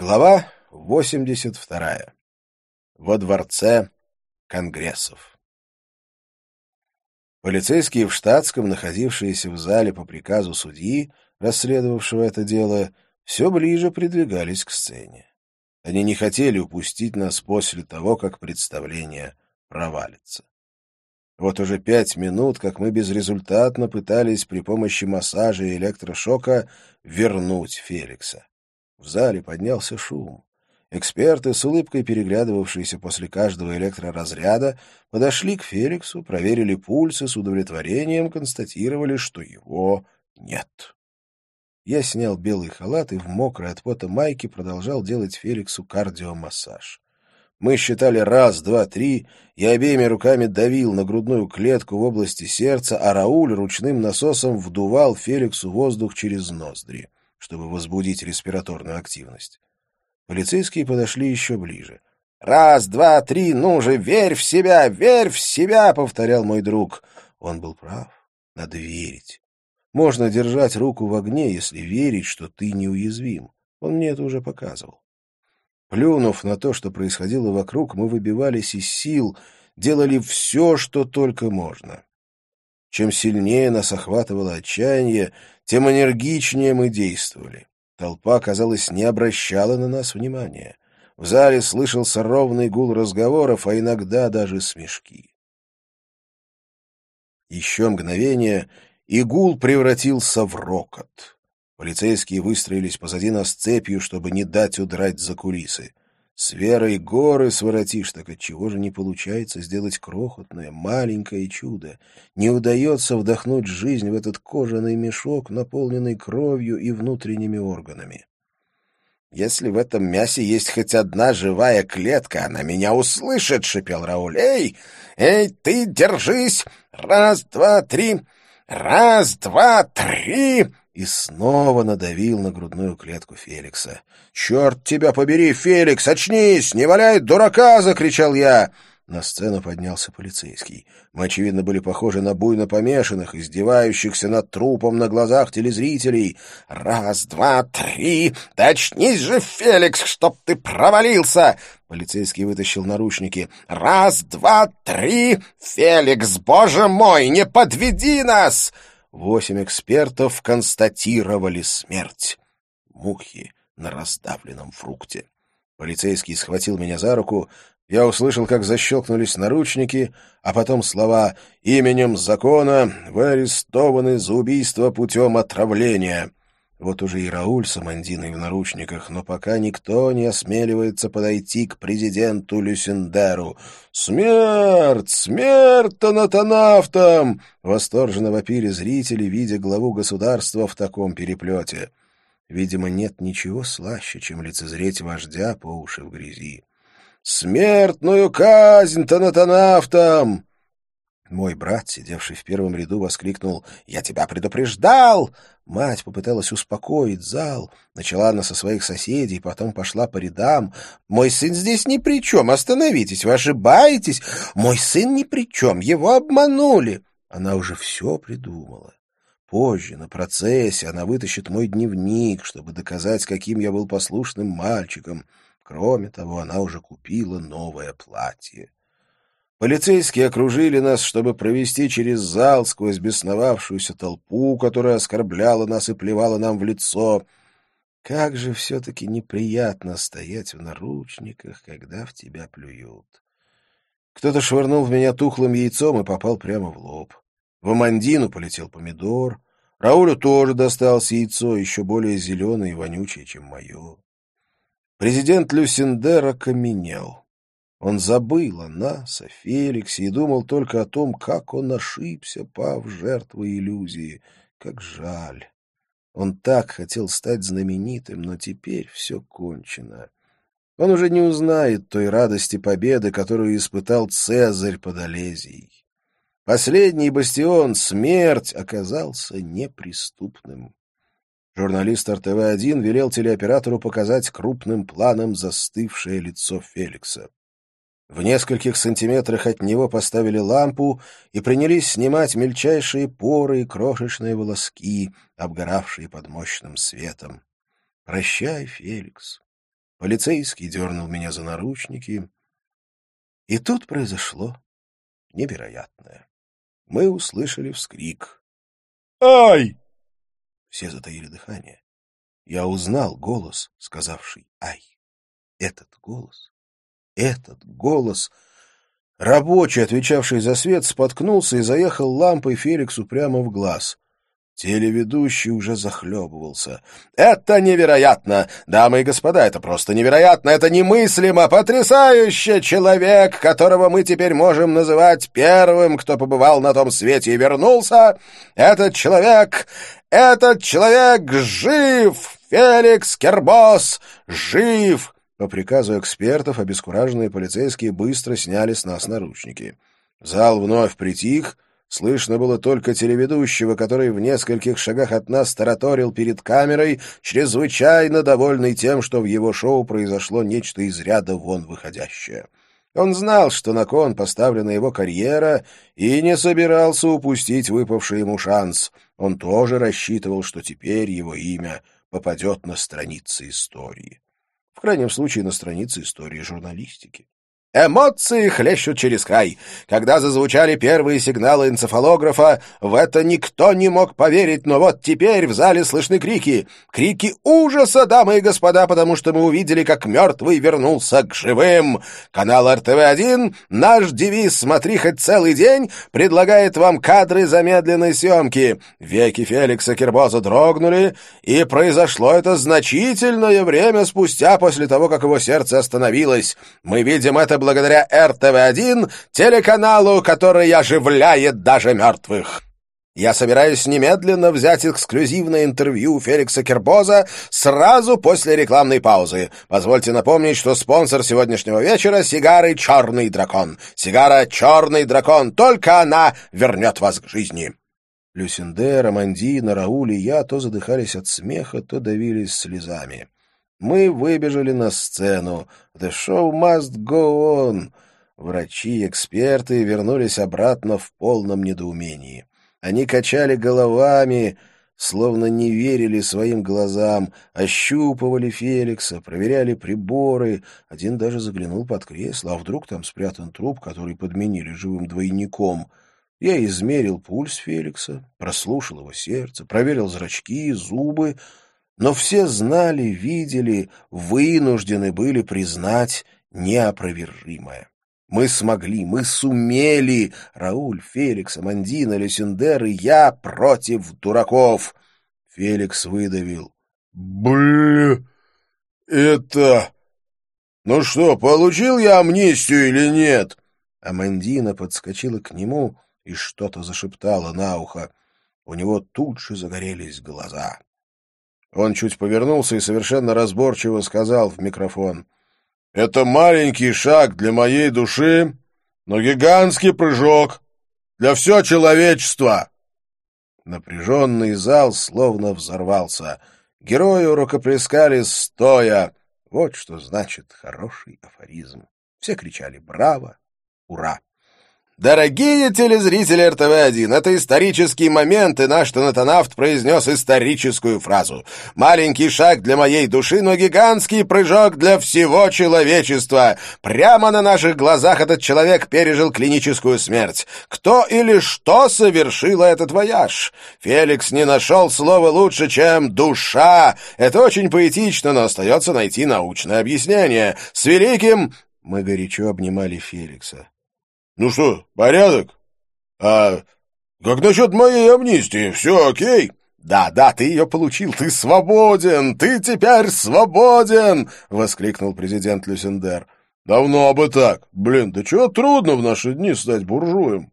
Глава 82. Во дворце Конгрессов. Полицейские в штатском, находившиеся в зале по приказу судьи, расследовавшего это дело, все ближе придвигались к сцене. Они не хотели упустить нас после того, как представление провалится. Вот уже пять минут, как мы безрезультатно пытались при помощи массажа и электрошока вернуть Феликса. В зале поднялся шум. Эксперты, с улыбкой переглядывавшиеся после каждого электроразряда, подошли к Феликсу, проверили пульс и с удовлетворением констатировали, что его нет. Я снял белый халат и в мокрой от пота майке продолжал делать Феликсу кардиомассаж. Мы считали раз, два, три, я обеими руками давил на грудную клетку в области сердца, а Рауль ручным насосом вдувал Феликсу воздух через ноздри чтобы возбудить респираторную активность. Полицейские подошли еще ближе. «Раз, два, три, ну же, верь в себя, верь в себя!» — повторял мой друг. Он был прав. Надо верить. Можно держать руку в огне, если верить, что ты неуязвим. Он мне это уже показывал. Плюнув на то, что происходило вокруг, мы выбивались из сил, делали все, что только можно. Чем сильнее нас охватывало отчаяние, тем энергичнее мы действовали. Толпа, казалось, не обращала на нас внимания. В зале слышался ровный гул разговоров, а иногда даже смешки. Еще мгновение, и гул превратился в рокот. Полицейские выстроились позади нас цепью, чтобы не дать удрать за кулисы. С верой горы своротишь, так отчего же не получается сделать крохотное, маленькое чудо? Не удается вдохнуть жизнь в этот кожаный мешок, наполненный кровью и внутренними органами. «Если в этом мясе есть хоть одна живая клетка, она меня услышит!» — шипел Рауль. «Эй, эй, ты держись! Раз, два, три! Раз, два, три!» И снова надавил на грудную клетку Феликса. «Черт тебя побери, Феликс, очнись! Не валяй дурака!» — закричал я. На сцену поднялся полицейский. Мы, очевидно, были похожи на буйно помешанных, издевающихся над трупом на глазах телезрителей. «Раз, два, три! Да же, Феликс, чтоб ты провалился!» Полицейский вытащил наручники. «Раз, два, три! Феликс, боже мой, не подведи нас!» Восемь экспертов констатировали смерть. Мухи на раздавленном фрукте. Полицейский схватил меня за руку. Я услышал, как защелкнулись наручники, а потом слова «Именем закона вы арестованы за убийство путем отравления». Вот уже и Рауль с Амандиной в наручниках, но пока никто не осмеливается подойти к президенту Люсендеру. «Смерть! Смерть тонатонавтам!» — восторженно вопили зрители, видя главу государства в таком переплете. Видимо, нет ничего слаще, чем лицезреть вождя по уши в грязи. «Смертную казнь тонатонавтам!» Мой брат, сидевший в первом ряду, воскликнул «Я тебя предупреждал!» Мать попыталась успокоить зал, начала она со своих соседей, потом пошла по рядам. «Мой сын здесь ни при чем, остановитесь, вы ошибаетесь! Мой сын ни при чем, его обманули!» Она уже все придумала. Позже, на процессе, она вытащит мой дневник, чтобы доказать, каким я был послушным мальчиком. Кроме того, она уже купила новое платье. Полицейские окружили нас, чтобы провести через зал сквозь бесновавшуюся толпу, которая оскорбляла нас и плевала нам в лицо. Как же все-таки неприятно стоять в наручниках, когда в тебя плюют. Кто-то швырнул в меня тухлым яйцом и попал прямо в лоб. В Амандину полетел помидор. Раулю тоже досталось яйцо, еще более зеленое и вонючее, чем мое. Президент Люсиндер окаменел. Он забыл о нас, о Феликсе, и думал только о том, как он ошибся, пав жертвой иллюзии. Как жаль. Он так хотел стать знаменитым, но теперь все кончено. Он уже не узнает той радости победы, которую испытал Цезарь под Олезией. Последний бастион, смерть, оказался неприступным. Журналист РТВ-1 велел телеоператору показать крупным планом застывшее лицо Феликса. В нескольких сантиметрах от него поставили лампу и принялись снимать мельчайшие поры и крошечные волоски, обгоравшие под мощным светом. «Прощай, Феликс. Полицейский дернул меня за наручники. И тут произошло невероятное. Мы услышали вскрик. «Ай!» Все затаили дыхание. Я узнал голос, сказавший «Ай!» Этот голос, этот голос... Рабочий, отвечавший за свет, споткнулся и заехал лампой Феликсу прямо в глаз. Телеведущий уже захлебывался. «Это невероятно! Дамы и господа, это просто невероятно! Это немыслимо! Потрясающе! Человек, которого мы теперь можем называть первым, кто побывал на том свете и вернулся! Этот человек... Этот человек жив! Феликс Кербос жив!» По приказу экспертов обескураженные полицейские быстро сняли с нас наручники. Зал вновь притих — Слышно было только телеведущего, который в нескольких шагах от нас тараторил перед камерой, чрезвычайно довольный тем, что в его шоу произошло нечто из ряда вон выходящее. Он знал, что на кон поставлена его карьера, и не собирался упустить выпавший ему шанс. Он тоже рассчитывал, что теперь его имя попадет на страницы истории. В крайнем случае, на страницы истории журналистики. Эмоции хлещут через край. Когда зазвучали первые сигналы энцефалографа, в это никто не мог поверить, но вот теперь в зале слышны крики. Крики ужаса, дамы и господа, потому что мы увидели, как мертвый вернулся к живым. Канал РТВ-1, наш девиз «Смотри хоть целый день» предлагает вам кадры замедленной съемки. Веки Феликса Кирбоза дрогнули, и произошло это значительное время спустя после того, как его сердце остановилось. Мы видим это благодаря РТВ-1, телеканалу, который оживляет даже мертвых. Я собираюсь немедленно взять эксклюзивное интервью Феликса Кербоза сразу после рекламной паузы. Позвольте напомнить, что спонсор сегодняшнего вечера — сигары «Черный дракон». Сигара «Черный дракон». Только она вернет вас к жизни. Люсинде, Романдина, Рауль и я то задыхались от смеха, то давились слезами. Мы выбежали на сцену. The show must go on. Врачи, эксперты вернулись обратно в полном недоумении. Они качали головами, словно не верили своим глазам, ощупывали Феликса, проверяли приборы. Один даже заглянул под кресло, а вдруг там спрятан труп, который подменили живым двойником. Я измерил пульс Феликса, прослушал его сердце, проверил зрачки, зубы — но все знали, видели, вынуждены были признать неопровержимое. Мы смогли, мы сумели. Рауль, Феликс, Амандина, Люсиндер и я против дураков. Феликс выдавил. Бля, это... Ну что, получил я амнистию или нет? Амандина подскочила к нему и что-то зашептала на ухо. У него тут же загорелись глаза. Он чуть повернулся и совершенно разборчиво сказал в микрофон. «Это маленький шаг для моей души, но гигантский прыжок для все человечества!» Напряженный зал словно взорвался. Герои рукоплескали стоя. Вот что значит хороший афоризм. Все кричали «Браво! Ура!» Дорогие телезрители РТВ-1, это исторический момент, и наш тонатонавт произнес историческую фразу. «Маленький шаг для моей души, но гигантский прыжок для всего человечества». Прямо на наших глазах этот человек пережил клиническую смерть. Кто или что совершило этот вояж? Феликс не нашел слова лучше, чем «душа». Это очень поэтично, но остается найти научное объяснение. С великим... Мы горячо обнимали Феликса. Ну что, порядок? А как насчет моей амнистии? Все окей? «Да, да, ты ее получил, ты свободен, ты теперь свободен!» — воскликнул президент Люсендер. «Давно бы так. Блин, да чего трудно в наши дни стать буржуем?»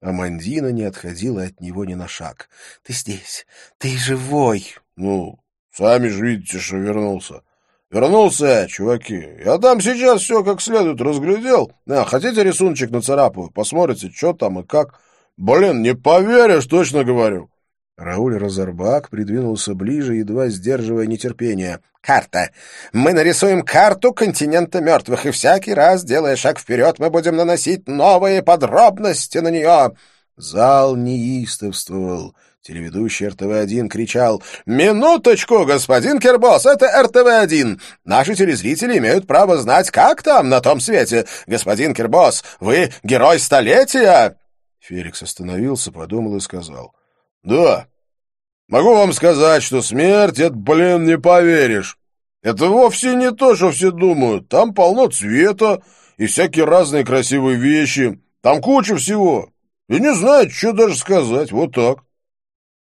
Амандина не отходила от него ни на шаг. «Ты здесь, ты живой!» «Ну, сами же видите, что вернулся. Вернулся чуваки. Я там сейчас все как следует разглядел. А, хотите рисуночек нацарапаю? Посмотрите, что там и как. Блин, не поверишь, точно говорю. Рауль Розарбак придвинулся ближе, едва сдерживая нетерпение. «Карта! Мы нарисуем карту континента мертвых, и всякий раз, делая шаг вперед, мы будем наносить новые подробности на нее!» Зал неистовствовал. Телеведущий РТВ-1 кричал «Минуточку, господин Кербос, это РТВ-1! Наши телезрители имеют право знать, как там на том свете. Господин Кербос, вы герой столетия!» Феликс остановился, подумал и сказал «Да, могу вам сказать, что смерть — это, блин, не поверишь. Это вовсе не то, что все думают. Там полно цвета и всякие разные красивые вещи. Там куча всего. И не знаю, что даже сказать. Вот так».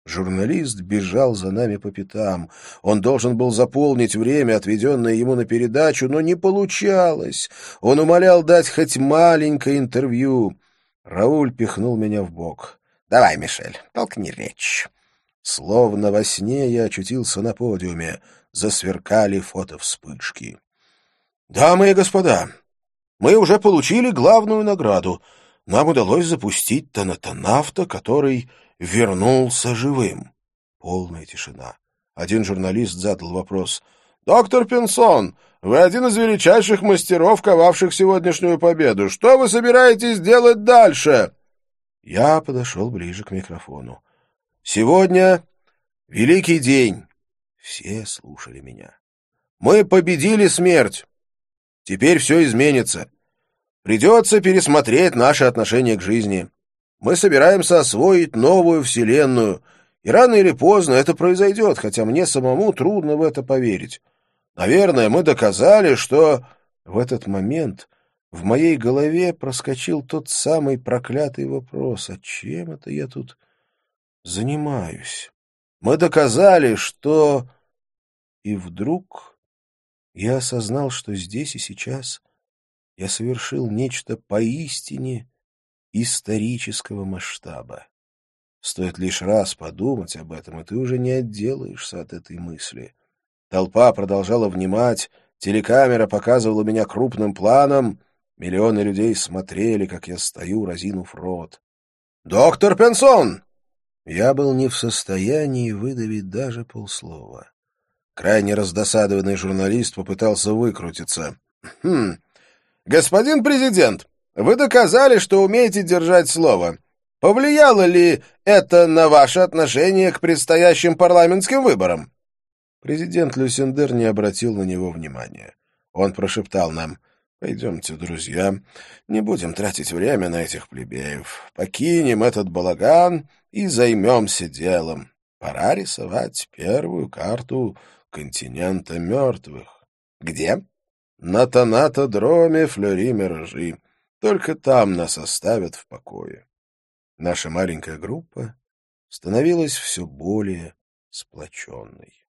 Журналист бежал за нами по пятам. Он должен был заполнить время, отведенное ему на передачу, но не получалось. Он умолял дать хоть маленькое интервью. Рауль пихнул меня в бок. «Давай, Мишель, толкни речь». Словно во сне я очутился на подиуме. Засверкали фотовспышки. «Дамы и господа, мы уже получили главную награду. Нам удалось запустить тонатонавта, который вернулся живым. Полная тишина. Один журналист задал вопрос. «Доктор Пенсон, вы один из величайших мастеров, ковавших сегодняшнюю победу. Что вы собираетесь делать дальше?» Я подошел ближе к микрофону. «Сегодня великий день». Все слушали меня. «Мы победили смерть. Теперь все изменится. Придется пересмотреть наше отношение к жизни. Мы собираемся освоить новую вселенную, и рано или поздно это произойдет, хотя мне самому трудно в это поверить. Наверное, мы доказали, что в этот момент в моей голове проскочил тот самый проклятый вопрос, а чем это я тут занимаюсь? Мы доказали, что... И вдруг я осознал, что здесь и сейчас я совершил нечто поистине исторического масштаба. Стоит лишь раз подумать об этом, и ты уже не отделаешься от этой мысли. Толпа продолжала внимать, телекамера показывала меня крупным планом, миллионы людей смотрели, как я стою, разинув рот. «Доктор Пенсон!» Я был не в состоянии выдавить даже полслова. Крайне раздосадованный журналист попытался выкрутиться. «Хм, господин президент, вы доказали, что умеете держать слово. Повлияло ли это на ваше отношение к предстоящим парламентским выборам?» Президент Люсендер не обратил на него внимания. Он прошептал нам, «Пойдемте, друзья, не будем тратить время на этих плебеев. Покинем этот балаган и займемся делом. Пора рисовать первую карту континента мертвых». «Где?» «На Танатодроме Флюри-Миражи». Только там нас оставят в покое. Наша маленькая группа становилась все более сплоченной.